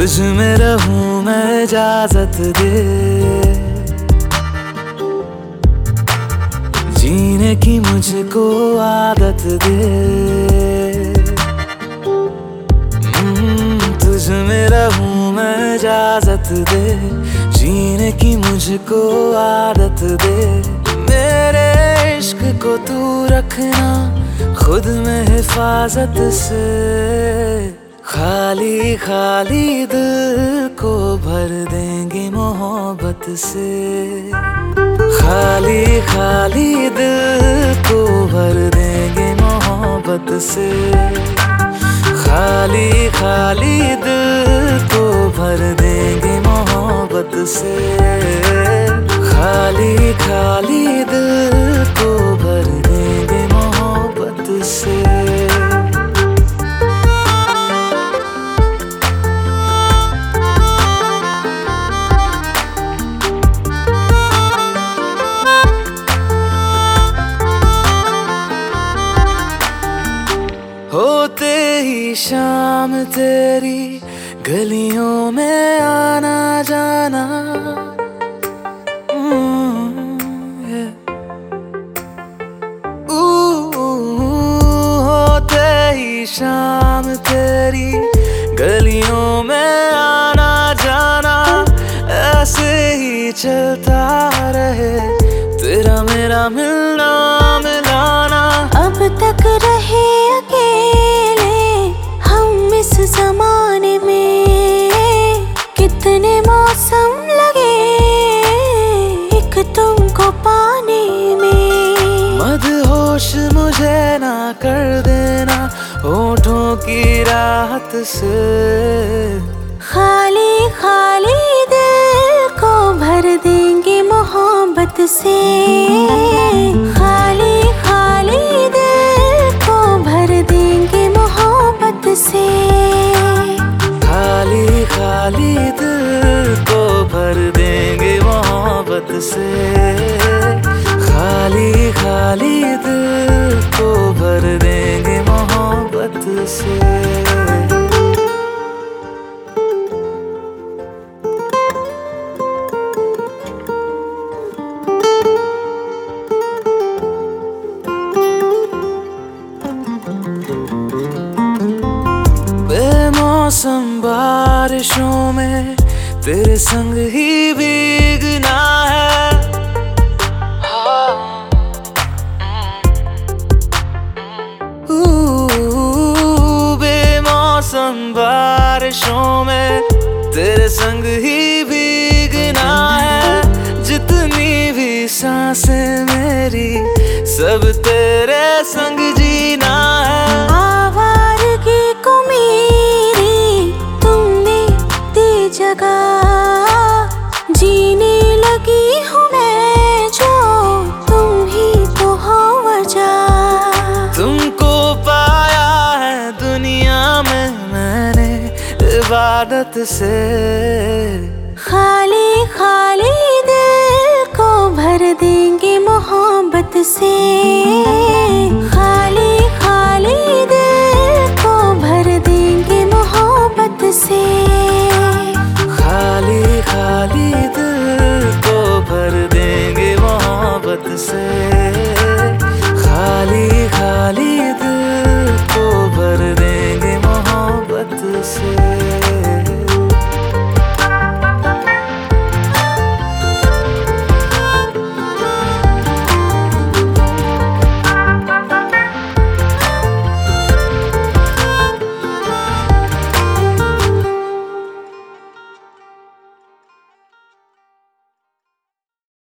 में रहूँ मैं इजाज़त दे। जीने की मुझको आदत दे। हम्म, तुझ में रहूँ मैं इजाज़त दे। जीने की मुझको आदत दे। मेरे इश्क को तू रखना खुद में हिफाजत से। खाली खाली दिल को भर देंगे मोहब्बत से। खाली खाली दिल को भर देंगे मोहब्बत से। खाली खाली दिल को भर देंगे मोहब्बत से। खाली खाली शाम तेरी गलियों में आना जाना। ऊ, होते ही शाम तेरी गलियों में आना जाना। ऐसे ही चलता कर देना होठों की राहत से। खाली खाली दिल को भर देंगे मोहब्बत से। खाली खाली दिल को भर देंगे मोहब्बत से। खाली खाली दिल को भर देंगे मोहब्बत से। को भर देंगे मोहब्बत से। बारिशों में तेरे संग ही भीगना बेमौसम बारिशों में तेरे संग ही भीगना है। जितनी भी साँसें मेरी, सब तेरे संग इबादत से। खाली खाली दिल को भर देंगे मोहब्बत से।